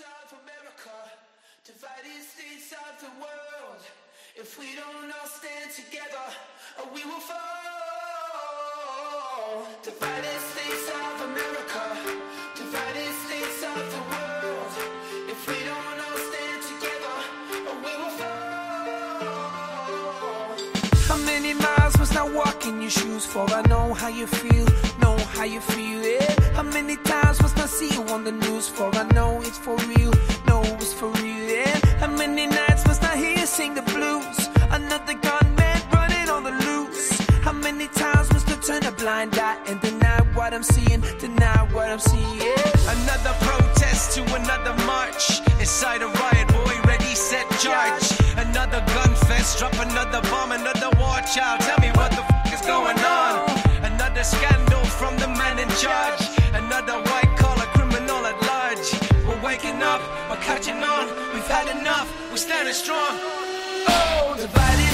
of America, divided states of the world. If we don't all stand together, uh, we will fall. Divided states your shoes for? I know how you feel, know how you feel it. How many times must I see you on the news for? I know it's for real, know it's for real. Yeah. How many nights must I hear you sing the blues? Another gunman running on the loose. How many times must I turn a blind eye and deny what I'm seeing, deny what I'm seeing? Another protest to another march. Inside a riot, boy, ready, set, charge. Another gun fest, drop another bomb, another war child. Up, we're catching on. We've had enough, we're standing strong. Oh, divided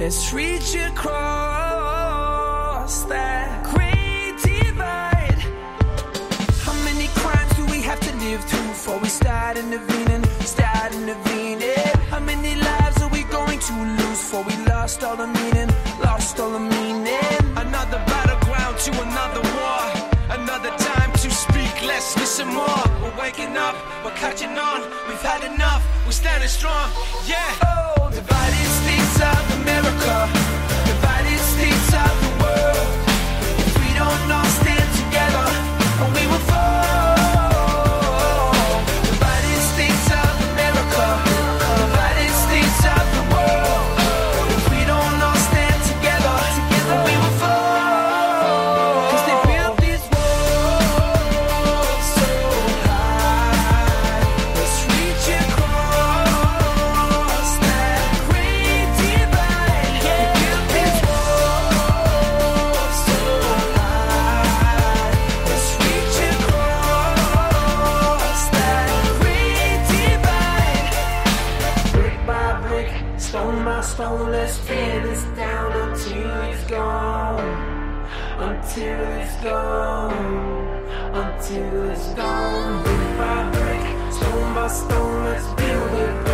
Let's reach across that great divide. How many crimes do we have to live through before we start intervening? Start intervening. How many lives are we going to lose before we lost all the meaning? Lost all the meaning. Another battleground to another war. Another time to speak less, listen more. We're waking up, we're catching on. We've had enough, we're standing strong. Yeah. Oh, divided states of America, stone, let's tear this down until it's gone. Until it's gone. Until it's gone. Brick by brick, stone by stone, let's build it.